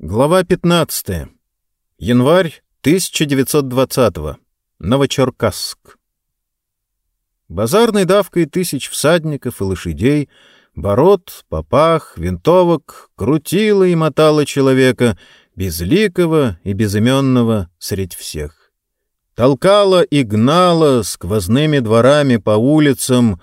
Глава 15. Январь 1920. Новочеркасск. Базарной давкой тысяч всадников и лошадей, бород, попах, винтовок крутила и мотала человека, безликого и безыменного средь всех. Толкала и гнала сквозными дворами по улицам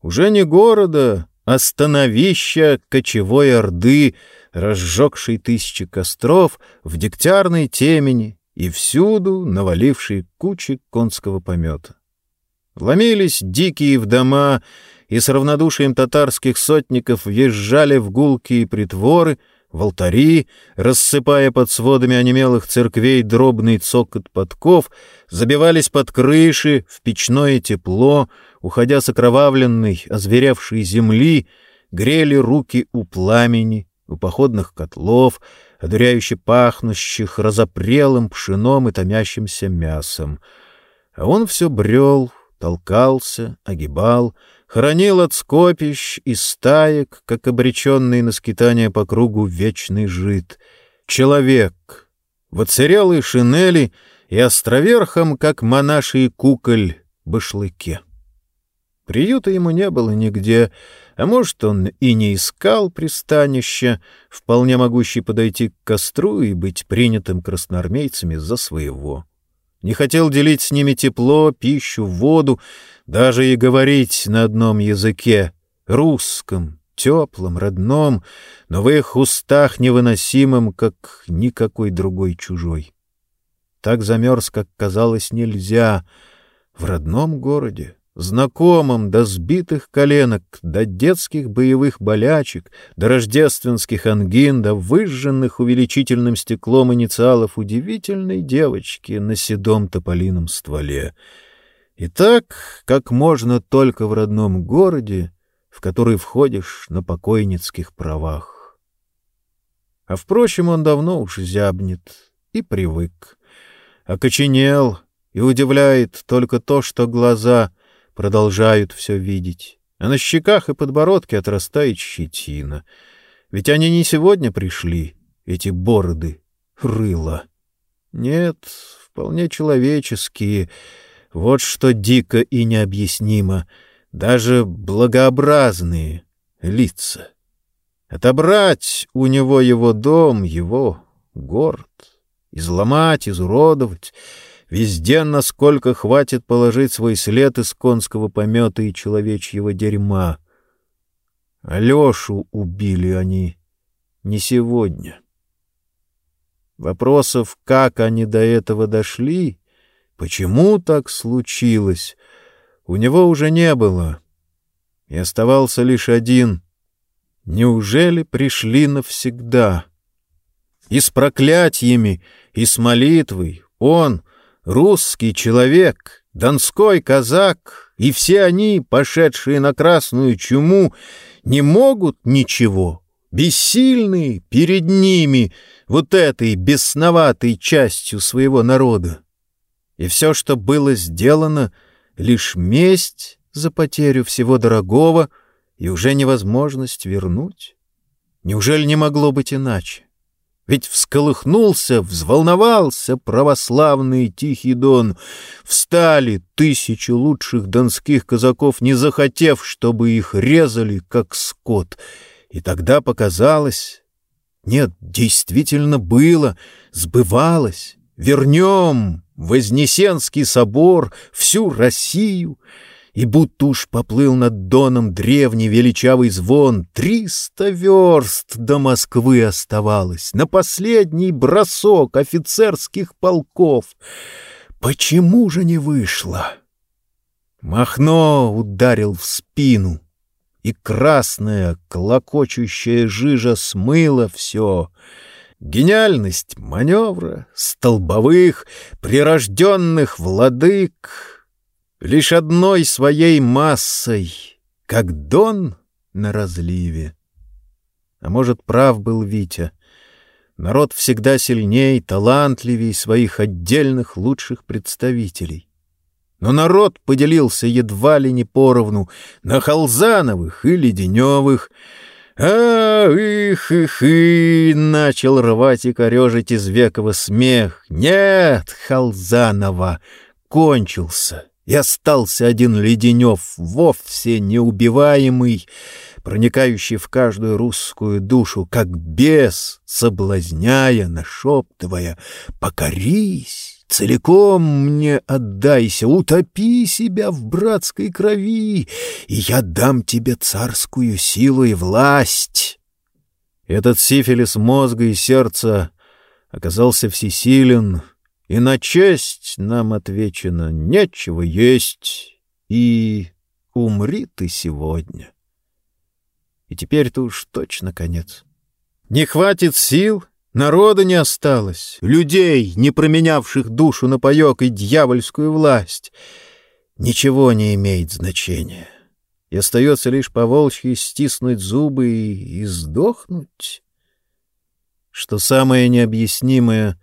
уже не города, а становища кочевой орды — разжегший тысячи костров в дегтярной темени и всюду наваливший кучи конского помета. Ломились дикие в дома и с равнодушием татарских сотников въезжали в гулкие притворы, в алтари, рассыпая под сводами онемелых церквей дробный цокот подков, забивались под крыши, в печное тепло, уходя с окровавленной, озверевшей земли, грели руки у пламени, у походных котлов, одуряюще пахнущих разопрелым пшеном и томящимся мясом. А он все брел, толкался, огибал, хранил от скопищ и стаек, как обреченный на скитание по кругу вечный жид. Человек, в оцерелой шинели и островерхом, как монаший куколь, башлыке. Приюта ему не было нигде, а может, он и не искал пристанища, вполне могущий подойти к костру и быть принятым красноармейцами за своего. Не хотел делить с ними тепло, пищу, воду, даже и говорить на одном языке, русском, теплом, родном, но в их устах невыносимым, как никакой другой чужой. Так замерз, как казалось, нельзя в родном городе знакомым до сбитых коленок, до детских боевых болячек, до рождественских ангин, до выжженных увеличительным стеклом инициалов удивительной девочки на седом тополином стволе. И так, как можно только в родном городе, в который входишь на покойницких правах. А, впрочем, он давно уж зябнет и привык. Окоченел, и удивляет только то, что глаза — продолжают все видеть, а на щеках и подбородке отрастает щетина. Ведь они не сегодня пришли, эти бороды, рыла. Нет, вполне человеческие. Вот что дико и необъяснимо. Даже благообразные лица. Отобрать у него его дом, его город, изломать, изуродовать — Везде, насколько хватит положить свой след из конского помета и человечьего дерьма. Алешу убили они не сегодня. Вопросов, как они до этого дошли, почему так случилось, у него уже не было. И оставался лишь один. Неужели пришли навсегда? И с проклятиями, и с молитвой он — русский человек, донской казак, и все они, пошедшие на красную чуму, не могут ничего, бессильные перед ними, вот этой бесноватой частью своего народа. И все, что было сделано, лишь месть за потерю всего дорогого и уже невозможность вернуть. Неужели не могло быть иначе? Ведь всколыхнулся, взволновался православный Тихий Дон. Встали тысячи лучших донских казаков, не захотев, чтобы их резали, как скот. И тогда показалось... Нет, действительно было, сбывалось. Вернем Вознесенский собор, всю Россию — и будто уж поплыл над доном древний величавый звон. Триста верст до Москвы оставалось, на последний бросок офицерских полков. Почему же не вышло? Махно ударил в спину, и красная, клокочущая жижа смыла все — Гениальность маневра, столбовых, прирожденных владык, лишь одной своей массой, как дон на разливе. А может, прав был Витя. Народ всегда сильней, талантливей своих отдельных лучших представителей. Но народ поделился едва ли не поровну на Халзановых и Леденевых, а их их и начал рвать и корежить из векова смех. Нет, Халзанова, кончился, и остался один Леденев, вовсе неубиваемый, проникающий в каждую русскую душу, как бес, соблазняя, нашептывая «Покорись!» Целиком мне отдайся, утопи себя в братской крови, и я дам тебе царскую силу и власть. Этот сифилис мозга и сердца оказался всесилен, и на честь нам отвечено нечего есть, и умри ты сегодня. И теперь-то уж точно конец. Не хватит сил — Народа не осталось, людей, не променявших душу на паек и дьявольскую власть. Ничего не имеет значения. И остается лишь поволчьи стиснуть зубы и, и сдохнуть. Что самое необъяснимое,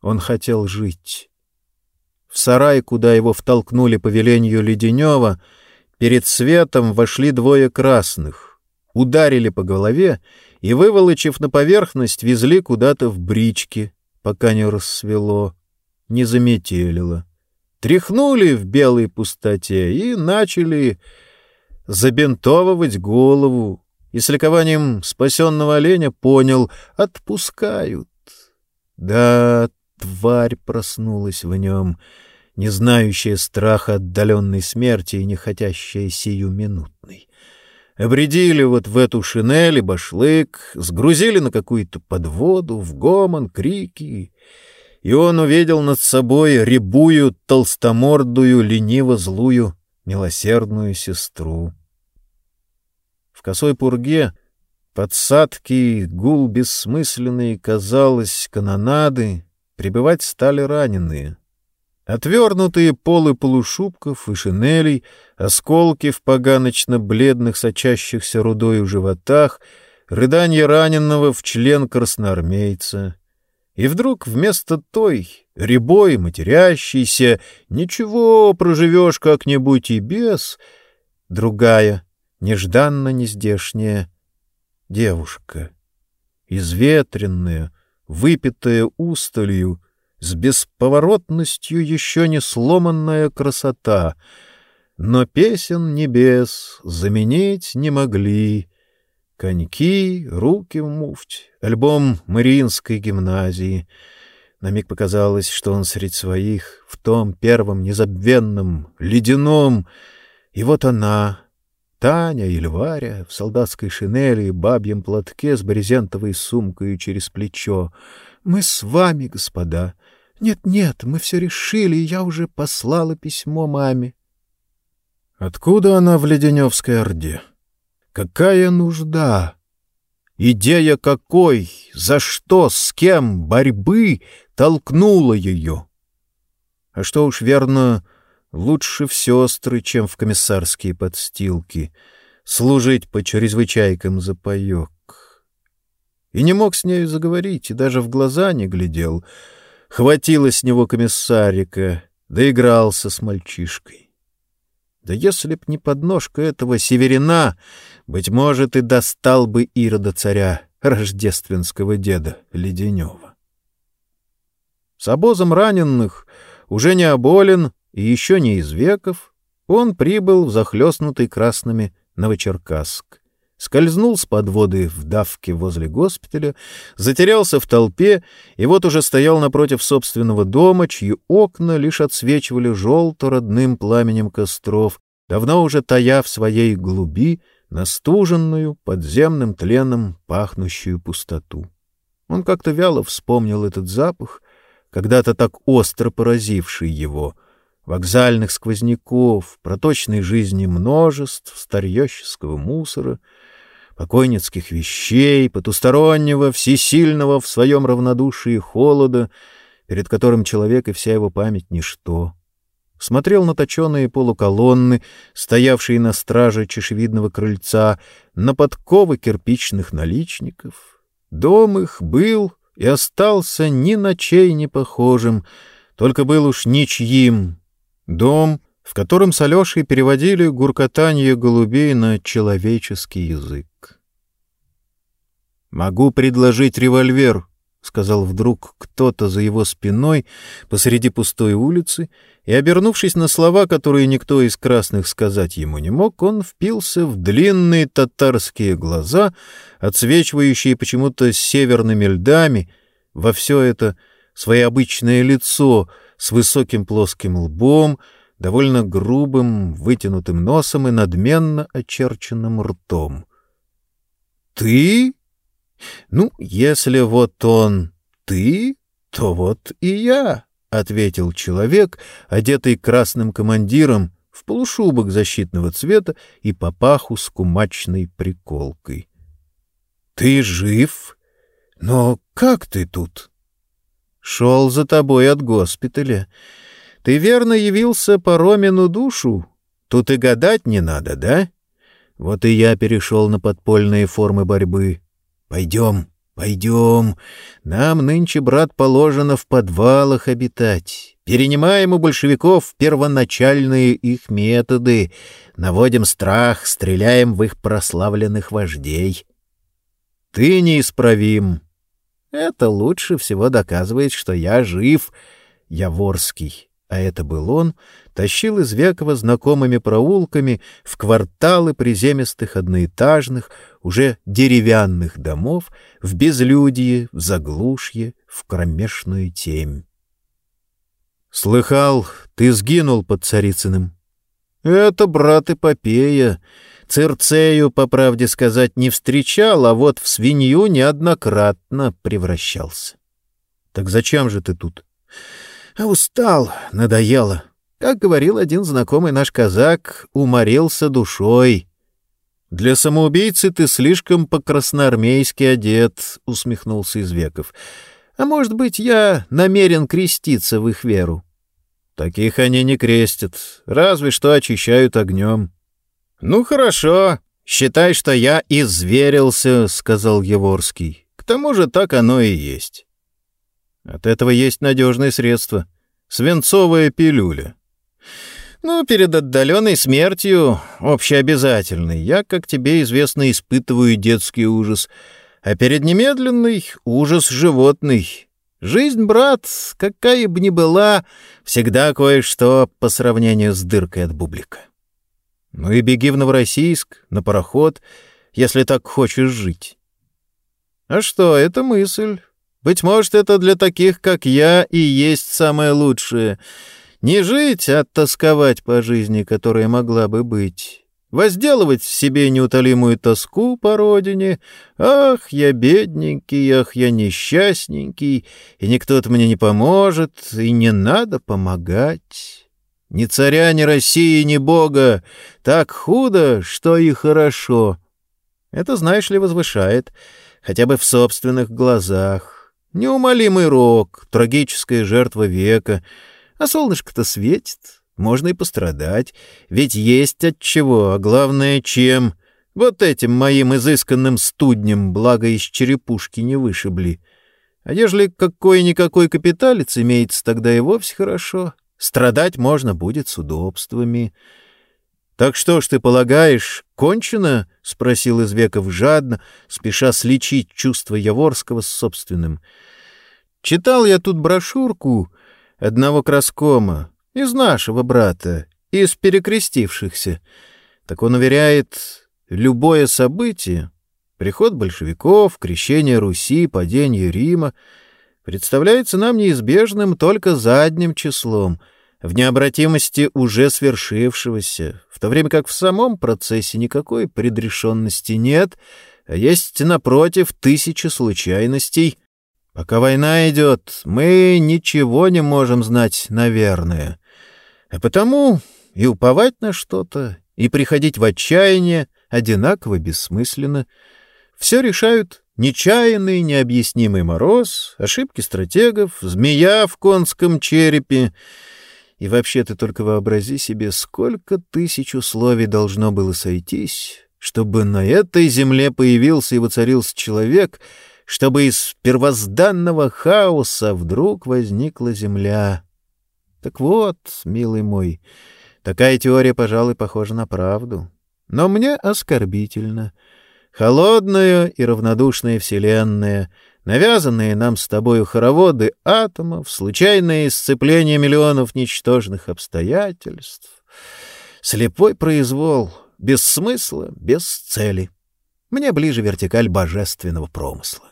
он хотел жить. В сарай, куда его втолкнули по велению Леденева, перед светом вошли двое красных, ударили по голове и, выволочив на поверхность, везли куда-то в бричке, пока не рассвело, не заметелило. Тряхнули в белой пустоте и начали забинтовывать голову, и с ликованием спасенного оленя понял — отпускают. Да, тварь проснулась в нем, не знающая страха отдаленной смерти и не хотящая сиюминутной. Обредили вот в эту шинель и башлык, сгрузили на какую-то подводу, в гомон, крики, и он увидел над собой рябую, толстомордую, лениво-злую, милосердную сестру. В косой пурге подсадки, гул бессмысленный, казалось, канонады, прибывать стали раненые. Отвернутые полы полушубков и шинелей, осколки в поганочно-бледных, сочащихся рудой у животах, рыдание раненого в член красноармейца. И вдруг вместо той, рябой, матерящейся, ничего, проживешь как-нибудь и без, другая, нежданно-нездешняя девушка, изветренная, выпитая усталью, с бесповоротностью еще не сломанная красота, но песен небес заменить не могли. Коньки, руки в муфть, альбом Мариинской гимназии. На миг показалось, что он среди своих, в том первом незабвенном, ледяном. И вот она, Таня или Варя, в солдатской шинели и бабьем платке с брезентовой сумкой через плечо. «Мы с вами, господа!» «Нет-нет, мы все решили, я уже послала письмо маме». Откуда она в Леденевской Орде? Какая нужда? Идея какой, за что, с кем борьбы толкнула ее? А что уж верно, лучше в сестры, чем в комиссарские подстилки, служить по чрезвычайкам за паек. И не мог с нею заговорить, и даже в глаза не глядел — Хватило с него комиссарика, доигрался с мальчишкой. Да если б не подножка этого северина, быть может, и достал бы Ирода царя, рождественского деда Леденева. С обозом раненых, уже не оболен и еще не из веков, он прибыл в захлестнутый красными Новочеркасск скользнул с подводы в давке возле госпиталя, затерялся в толпе и вот уже стоял напротив собственного дома, чьи окна лишь отсвечивали желто-родным пламенем костров, давно уже тая в своей глуби настуженную подземным тленом пахнущую пустоту. Он как-то вяло вспомнил этот запах, когда-то так остро поразивший его — вокзальных сквозняков, проточной жизни множеств, старьёщеского мусора — покойницких вещей, потустороннего, всесильного в своем равнодушии холода, перед которым человек и вся его память — ничто. Смотрел на точеные полуколонны, стоявшие на страже чешевидного крыльца, на подковы кирпичных наличников. Дом их был и остался ни на чей не похожим, только был уж ничьим. Дом, в котором с Алешей переводили гуркотанье голубей на человеческий язык. Могу предложить револьвер, — сказал вдруг кто-то за его спиной посреди пустой улицы, и, обернувшись на слова, которые никто из красных сказать ему не мог, он впился в длинные татарские глаза, отсвечивающие почему-то северными льдами, во все это своеобычное лицо с высоким плоским лбом, довольно грубым, вытянутым носом и надменно очерченным ртом. «Ты?» «Ну, если вот он ты, то вот и я», — ответил человек, одетый красным командиром в полушубок защитного цвета и папаху с кумачной приколкой. «Ты жив? Но как ты тут?» «Шел за тобой от госпиталя. Ты верно явился по Ромину душу? Тут и гадать не надо, да? Вот и я перешел на подпольные формы борьбы». Пойдем, пойдем. Нам нынче, брат, положено в подвалах обитать. Перенимаем у большевиков первоначальные их методы, наводим страх, стреляем в их прославленных вождей. Ты неисправим. Это лучше всего доказывает, что я жив, Яворский а это был он, тащил из Векова знакомыми проулками в кварталы приземистых одноэтажных, уже деревянных домов, в безлюдье, в заглушье, в кромешную темь. «Слыхал, ты сгинул под Царицыным?» «Это брат Эпопея. Цирцею, по правде сказать, не встречал, а вот в свинью неоднократно превращался». «Так зачем же ты тут?» А устал, надоело. Как говорил один знакомый наш казак, уморился душой. «Для самоубийцы ты слишком по-красноармейски одет», — усмехнулся Извеков. «А может быть, я намерен креститься в их веру?» «Таких они не крестят, разве что очищают огнем». «Ну, хорошо, считай, что я изверился», — сказал Еворский. «К тому же так оно и есть». От этого есть надежное средство — свинцовая пилюля. Ну, перед отдаленной смертью, общеобязательной, я, как тебе известно, испытываю детский ужас, а перед немедленной — ужас животный. Жизнь, брат, какая бы ни была, всегда кое-что по сравнению с дыркой от бублика. Ну и беги в Новороссийск, на пароход, если так хочешь жить. А что, это мысль. Быть может, это для таких, как я, и есть самое лучшее. Не жить, а тосковать по жизни, которая могла бы быть. Возделывать в себе неутолимую тоску по родине. Ах, я бедненький, ах, я несчастненький, и никто-то мне не поможет, и не надо помогать. Ни царя, ни России, ни Бога. Так худо, что и хорошо. Это, знаешь ли, возвышает, хотя бы в собственных глазах. Неумолимый рок, трагическая жертва века. А солнышко-то светит, можно и пострадать. Ведь есть от чего, а главное чем. Вот этим моим изысканным студнем благо из черепушки не вышибли. А ежели какой-никакой капиталец имеется, тогда и вовсе хорошо. Страдать можно будет с удобствами. «Так что ж ты полагаешь, кончено?» — спросил Извеков жадно, спеша сличить чувство Яворского с собственным. «Читал я тут брошюрку одного краскома, из нашего брата, из перекрестившихся. Так он уверяет, любое событие, приход большевиков, крещение Руси, падение Рима, представляется нам неизбежным только задним числом — в необратимости уже свершившегося, в то время как в самом процессе никакой предрешенности нет, а есть, напротив, тысячи случайностей. Пока война идет, мы ничего не можем знать, наверное. А потому и уповать на что-то, и приходить в отчаяние одинаково бессмысленно. Все решают нечаянный, необъяснимый мороз, ошибки стратегов, змея в конском черепе — и вообще ты только вообрази себе, сколько тысяч условий должно было сойтись, чтобы на этой земле появился и воцарился человек, чтобы из первозданного хаоса вдруг возникла земля. Так вот, милый мой, такая теория, пожалуй, похожа на правду. Но мне оскорбительно. Холодная и равнодушная вселенная, навязанные нам с тобою хороводы атомов, случайное сцепление миллионов ничтожных обстоятельств. Слепой произвол, без смысла, без цели. Мне ближе вертикаль божественного промысла.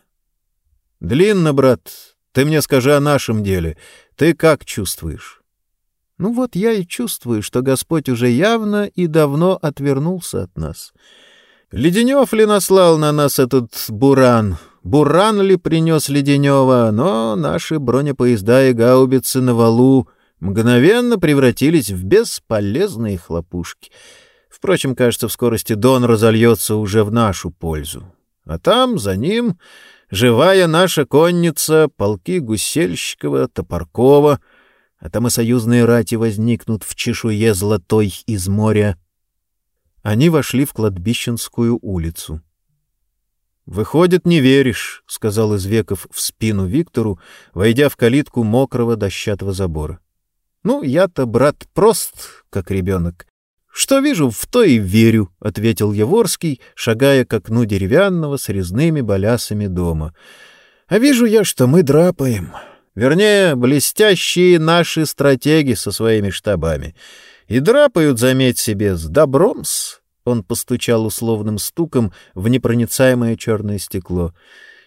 Длинно, брат, ты мне скажи о нашем деле. Ты как чувствуешь? Ну вот я и чувствую, что Господь уже явно и давно отвернулся от нас. Леденев ли наслал на нас этот буран? Буран ли принес Леденева? Но наши бронепоезда и гаубицы на валу мгновенно превратились в бесполезные хлопушки. Впрочем, кажется, в скорости Дон разольется уже в нашу пользу. А там, за ним, живая наша конница, полки Гусельщикова, Топоркова — а там и союзные рати возникнут в чешуе золотой из моря. Они вошли в кладбищенскую улицу. «Выходит, не веришь», — сказал Извеков в спину Виктору, войдя в калитку мокрого дощатого забора. «Ну, я-то, брат, прост, как ребенок. Что вижу, в то и верю», — ответил Еворский, шагая к окну деревянного с резными балясами дома. «А вижу я, что мы драпаем». Вернее, блестящие наши стратеги со своими штабами. И драпают, заметь себе, с добром-с. Он постучал условным стуком в непроницаемое черное стекло.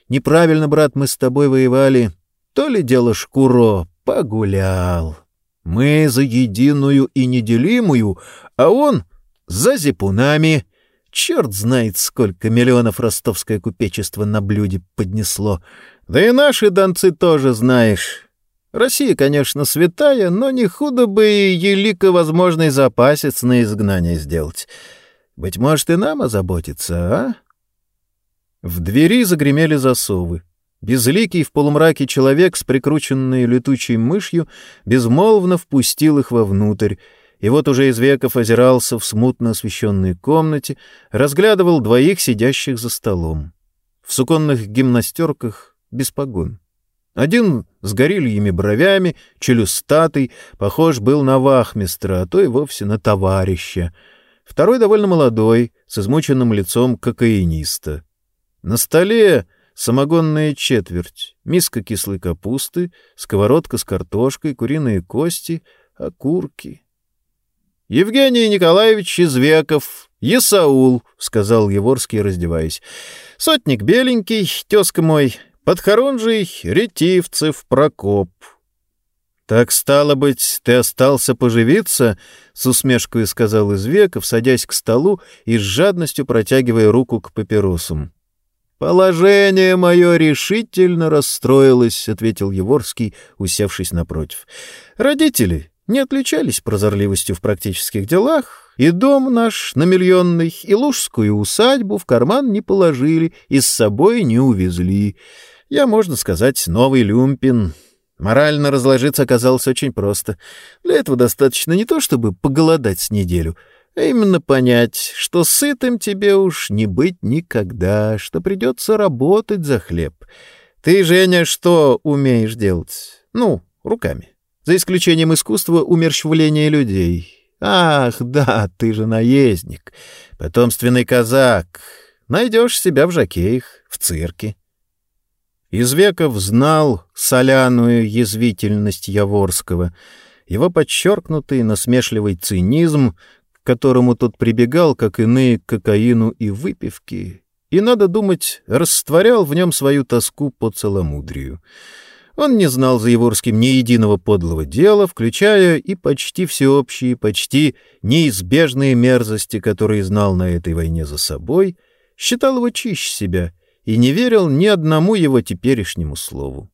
«Неправильно, брат, мы с тобой воевали. То ли дело Шкуро погулял. Мы за единую и неделимую, а он за зипунами. Черт знает, сколько миллионов ростовское купечество на блюде поднесло. Да и наши донцы тоже знаешь. Россия, конечно, святая, но не худо бы и елико возможный запасец на изгнание сделать. Быть может, и нам озаботиться, а? В двери загремели засовы. Безликий в полумраке человек с прикрученной летучей мышью безмолвно впустил их вовнутрь, и вот уже из веков озирался в смутно освещенной комнате, разглядывал двоих сидящих за столом. В суконных гимнастерках без погон. Один с горильями бровями, челюстатый, похож был на вахмистра, а то и вовсе на товарища. Второй довольно молодой, с измученным лицом кокаиниста. На столе самогонная четверть, миска кислой капусты, сковородка с картошкой, куриные кости, окурки. — Евгений Николаевич Извеков, Есаул, — сказал Еворский, раздеваясь. — Сотник беленький, тезка мой, Подхорунжий Ретивцев Прокоп. — Так, стало быть, ты остался поживиться? — с усмешкой сказал Извеков, садясь к столу и с жадностью протягивая руку к папиросам. — Положение мое решительно расстроилось, — ответил Еворский, усевшись напротив. — Родители не отличались прозорливостью в практических делах, и дом наш на миллионный, и лужскую усадьбу в карман не положили и с собой не увезли. Я, можно сказать, новый люмпин. Морально разложиться оказалось очень просто. Для этого достаточно не то, чтобы поголодать с неделю, а именно понять, что сытым тебе уж не быть никогда, что придется работать за хлеб. Ты, Женя, что умеешь делать? Ну, руками. За исключением искусства умерщвления людей. Ах, да, ты же наездник, потомственный казак. Найдешь себя в жакеях, в цирке. Извеков знал соляную язвительность Яворского, его подчеркнутый насмешливый цинизм, к которому тот прибегал, как иные к кокаину и выпивке, и, надо думать, растворял в нем свою тоску по целомудрию. Он не знал за Яворским ни единого подлого дела, включая и почти всеобщие, почти неизбежные мерзости, которые знал на этой войне за собой, считал его чище себя — и не верил ни одному его теперешнему слову.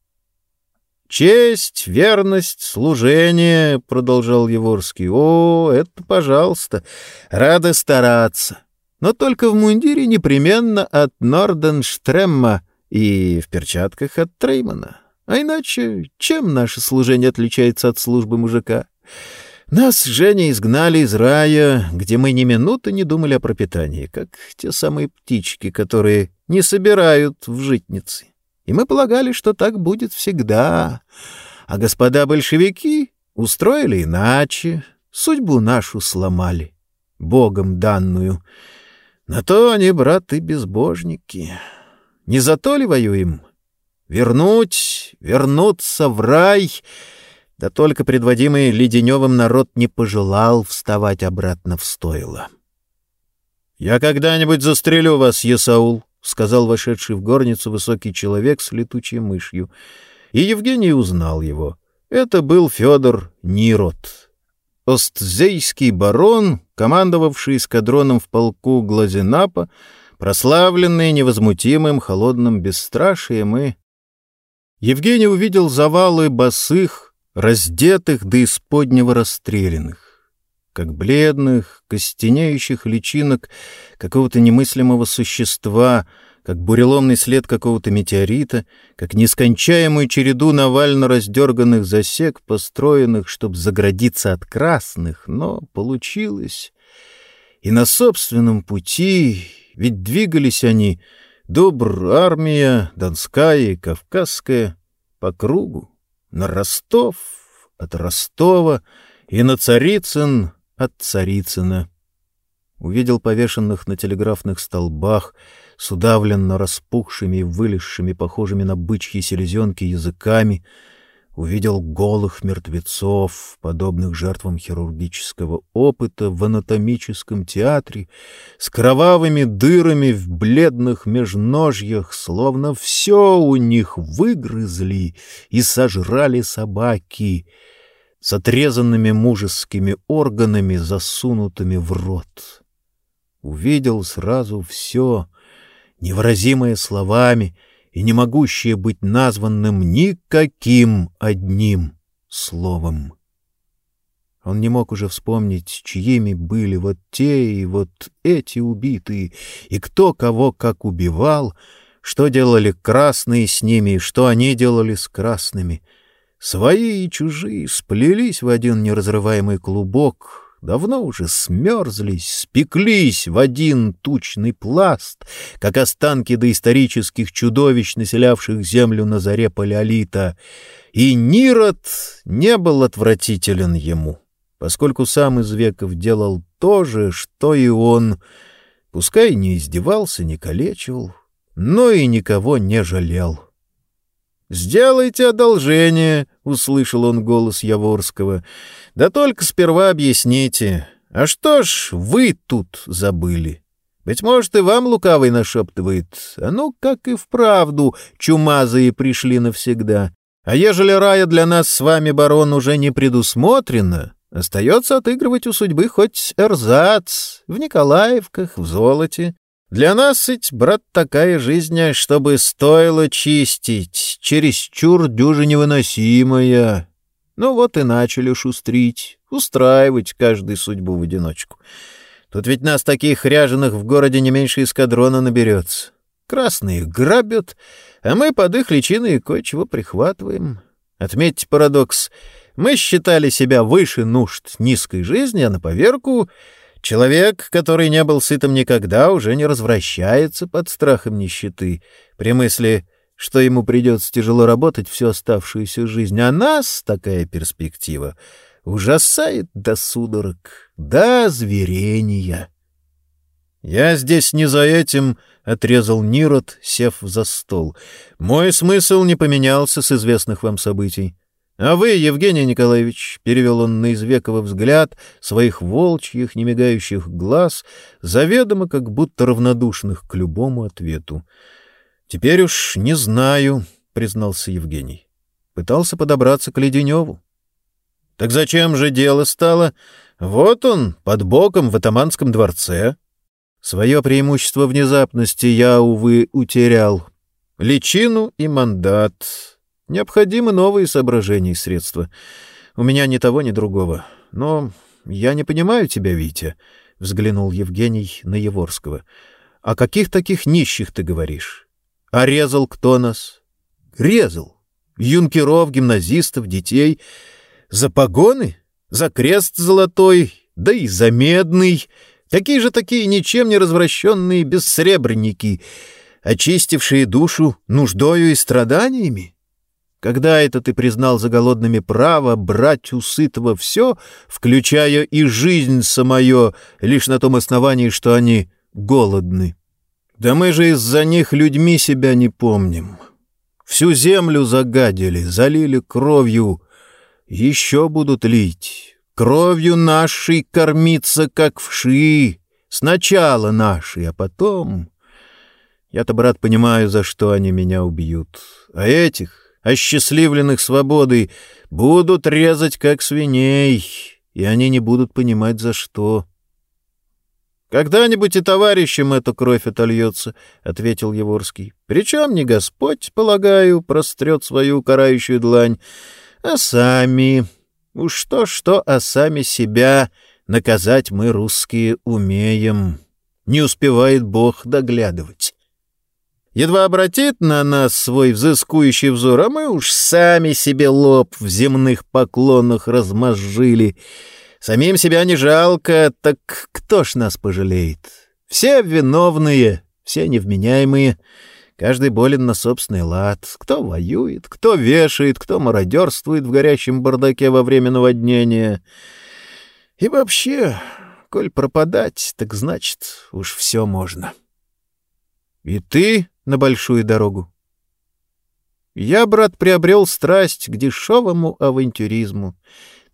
«Честь, верность, служение», — продолжал Еворский. «О, это пожалуйста, рады стараться. Но только в мундире непременно от Норденштремма и в перчатках от Треймана. А иначе чем наше служение отличается от службы мужика?» Нас, Женя, изгнали из рая, где мы ни минуты не думали о пропитании, как те самые птички, которые не собирают в житницы. И мы полагали, что так будет всегда. А господа большевики устроили иначе, судьбу нашу сломали, Богом данную. На то они, брат, безбожники. Не за то ли воюем? Вернуть, вернуться в рай. Да только предводимый Леденевым народ не пожелал вставать обратно в стойло. — Я когда-нибудь застрелю вас, Есаул, — сказал вошедший в горницу высокий человек с летучей мышью. И Евгений узнал его. Это был Федор Нирот, остзейский барон, командовавший эскадроном в полку Глазенапа, прославленный невозмутимым холодным бесстрашием и... Евгений увидел завалы босых, раздетых до исподнего расстрелянных, как бледных, костенеющих личинок какого-то немыслимого существа, как буреломный след какого-то метеорита, как нескончаемую череду навально раздерганных засек, построенных, чтобы заградиться от красных, но получилось. И на собственном пути, ведь двигались они, добр армия, Донская и Кавказская, по кругу, на Ростов, от Ростова и на Царицын от Царицына. Увидел повешенных на телеграфных столбах с удавленно распухшими и вылезшими, похожими на бычьи селезенки, языками, увидел голых мертвецов, подобных жертвам хирургического опыта в анатомическом театре, с кровавыми дырами в бледных межножьях, словно все у них выгрызли и сожрали собаки, с отрезанными мужескими органами, засунутыми в рот. Увидел сразу все, невыразимое словами — и не могущее быть названным никаким одним словом. Он не мог уже вспомнить, чьими были вот те и вот эти убитые, и кто кого как убивал, что делали красные с ними, и что они делали с красными. Свои и чужие сплелись в один неразрываемый клубок — давно уже смерзлись, спеклись в один тучный пласт, как останки доисторических чудовищ, населявших землю на заре палеолита, и Нирод не был отвратителен ему, поскольку сам из веков делал то же, что и он, пускай не издевался, не калечил, но и никого не жалел. «Сделайте одолжение», — услышал он голос Яворского. «Да только сперва объясните, а что ж вы тут забыли? Быть может, и вам лукавый нашептывает, а ну, как и вправду, чумазые пришли навсегда. А ежели рая для нас с вами, барон, уже не предусмотрено, остается отыгрывать у судьбы хоть эрзац в Николаевках, в золоте, для нас ведь, брат, такая жизнь, чтобы стоило чистить, чересчур дюже невыносимая. Ну вот и начали шустрить, устраивать каждую судьбу в одиночку. Тут ведь нас таких ряженых в городе не меньше эскадрона наберется. Красные грабят, а мы под их личиной кое-чего прихватываем. Отметьте парадокс. Мы считали себя выше нужд низкой жизни, а на поверку Человек, который не был сытым никогда, уже не развращается под страхом нищеты, при мысли, что ему придется тяжело работать всю оставшуюся жизнь. А нас такая перспектива ужасает до судорог, до зверения. «Я здесь не за этим», — отрезал Нирот, сев за стол. «Мой смысл не поменялся с известных вам событий. А вы, Евгений Николаевич, — перевел он на Извекова взгляд своих волчьих, немигающих глаз, заведомо как будто равнодушных к любому ответу. — Теперь уж не знаю, — признался Евгений. Пытался подобраться к Леденеву. — Так зачем же дело стало? Вот он, под боком в атаманском дворце. Свое преимущество внезапности я, увы, утерял. Личину и мандат Необходимы новые соображения и средства. У меня ни того, ни другого. Но я не понимаю тебя, Витя, — взглянул Евгений на Еворского. — О каких таких нищих ты говоришь? А резал кто нас? Резал. Юнкеров, гимназистов, детей. За погоны? За крест золотой? Да и за медный. Такие же такие ничем не развращенные бессребренники, очистившие душу нуждою и страданиями? Когда это ты признал за голодными право брать у сытого все, включая и жизнь самое, лишь на том основании, что они голодны. Да мы же из-за них людьми себя не помним. Всю землю загадили, залили кровью. Еще будут лить. Кровью нашей кормиться, как вши. Сначала нашей, а потом... Я-то, брат, понимаю, за что они меня убьют. А этих, осчастливленных свободой, будут резать, как свиней, и они не будут понимать, за что. «Когда-нибудь и товарищам эта кровь отольется», — ответил Еворский. «Причем не Господь, полагаю, прострет свою карающую длань, а сами. Уж что-что, а сами себя наказать мы, русские, умеем. Не успевает Бог доглядывать». Едва обратит на нас свой взыскующий взор, а мы уж сами себе лоб в земных поклонах размозжили — Самим себя не жалко, так кто ж нас пожалеет? Все виновные, все невменяемые, каждый болен на собственный лад. Кто воюет, кто вешает, кто мародерствует в горящем бардаке во время наводнения. И вообще, коль пропадать, так значит, уж все можно. И ты на большую дорогу. Я, брат, приобрел страсть к дешевому авантюризму —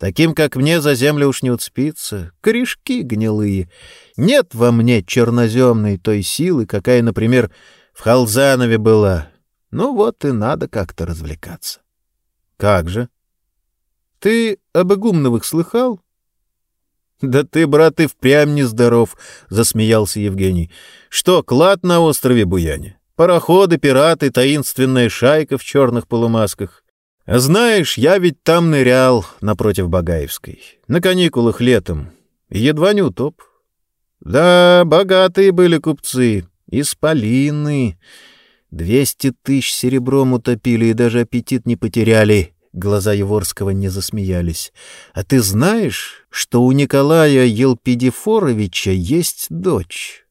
Таким, как мне, за землю уж не уцепиться. Корешки гнилые. Нет во мне черноземной той силы, какая, например, в Халзанове была. Ну вот и надо как-то развлекаться. Как же? Ты об Игумновых слыхал? Да ты, брат, и впрямь нездоров, — засмеялся Евгений. Что, клад на острове Буяне? Пароходы, пираты, таинственная шайка в черных полумасках. Знаешь, я ведь там нырял напротив Багаевской, на каникулах летом, едва не утоп. Да, богатые были купцы, исполины. Двести тысяч серебром утопили и даже аппетит не потеряли. Глаза Еворского не засмеялись. А ты знаешь, что у Николая Елпидифоровича есть дочь?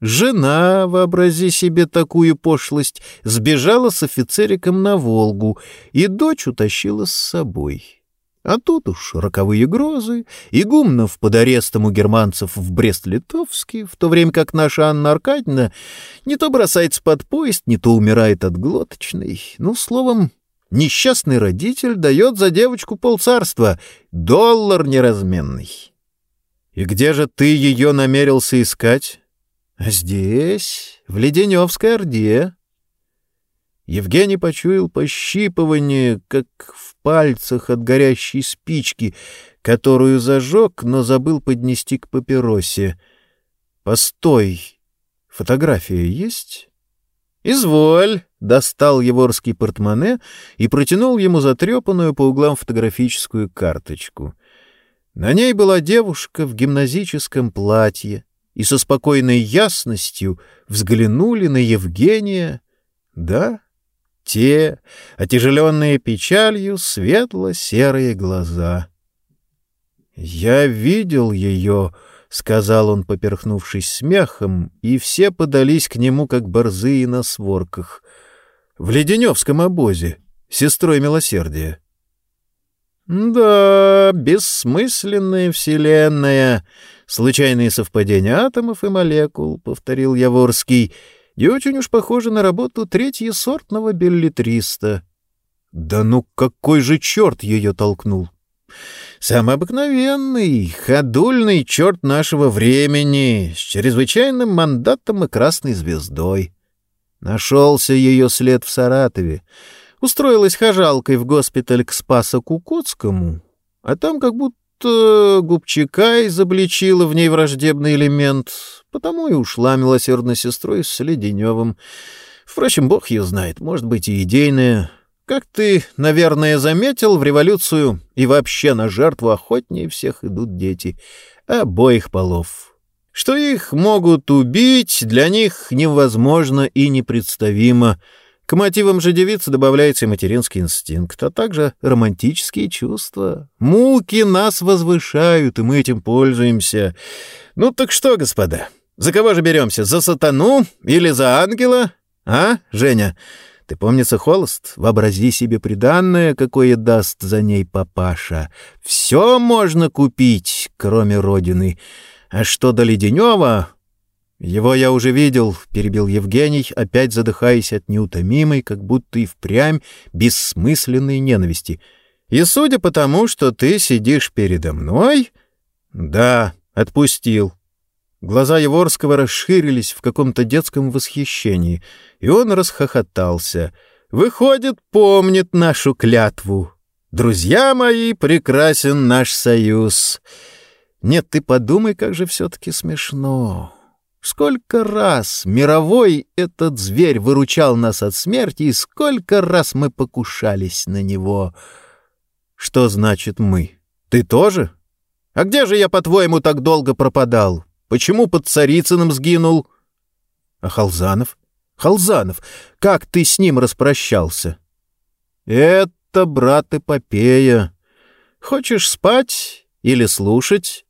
Жена, вообрази себе такую пошлость, сбежала с офицериком на Волгу и дочь утащила с собой. А тут уж роковые грозы, Игумнов под арестом у германцев в Брест-Литовске, в то время как наша Анна Аркадьевна не то бросается под поезд, не то умирает от глоточной. Ну, словом, несчастный родитель дает за девочку полцарства, доллар неразменный. И где же ты ее намерился искать? Здесь, в Леденевской Орде. Евгений почуял пощипывание, как в пальцах от горящей спички, которую зажег, но забыл поднести к папиросе. «Постой! Фотография есть?» «Изволь!» — достал Еворский портмоне и протянул ему затрепанную по углам фотографическую карточку. На ней была девушка в гимназическом платье, и со спокойной ясностью взглянули на Евгения. Да, те, отяжеленные печалью, светло-серые глаза. «Я видел ее», — сказал он, поперхнувшись смехом, и все подались к нему, как борзые на сворках. «В Леденевском обозе, сестрой милосердия». «Да, бессмысленная вселенная», Случайные совпадения атомов и молекул, — повторил Яворский, — и очень уж похоже на работу третьесортного беллетриста. Да ну какой же черт ее толкнул? Самый обыкновенный, ходульный черт нашего времени, с чрезвычайным мандатом и красной звездой. Нашелся ее след в Саратове. Устроилась хожалкой в госпиталь к Спасо-Кукотскому, а там как будто Губчака изобличила в ней враждебный элемент, потому и ушла милосердной сестрой с Леденевым. Впрочем, бог ее знает, может быть, и идейная. Как ты, наверное, заметил, в революцию и вообще на жертву охотнее всех идут дети обоих полов. Что их могут убить, для них невозможно и непредставимо — к мотивам же девицы добавляется и материнский инстинкт, а также романтические чувства. Муки нас возвышают, и мы этим пользуемся. Ну так что, господа, за кого же беремся? За сатану или за ангела? А, Женя? Ты, помнится, холост? Вообрази себе приданное, какое даст за ней папаша. Все можно купить, кроме родины. А что до Леденева, «Его я уже видел», — перебил Евгений, опять задыхаясь от неутомимой, как будто и впрямь бессмысленной ненависти. «И судя по тому, что ты сидишь передо мной...» «Да, отпустил». Глаза Еворского расширились в каком-то детском восхищении, и он расхохотался. «Выходит, помнит нашу клятву. Друзья мои, прекрасен наш союз. Нет, ты подумай, как же все-таки смешно». Сколько раз мировой этот зверь выручал нас от смерти, и сколько раз мы покушались на него. Что значит «мы»? Ты тоже? А где же я, по-твоему, так долго пропадал? Почему под Царицыным сгинул? А Халзанов? Халзанов, как ты с ним распрощался? Это, брат, эпопея. Хочешь спать или слушать?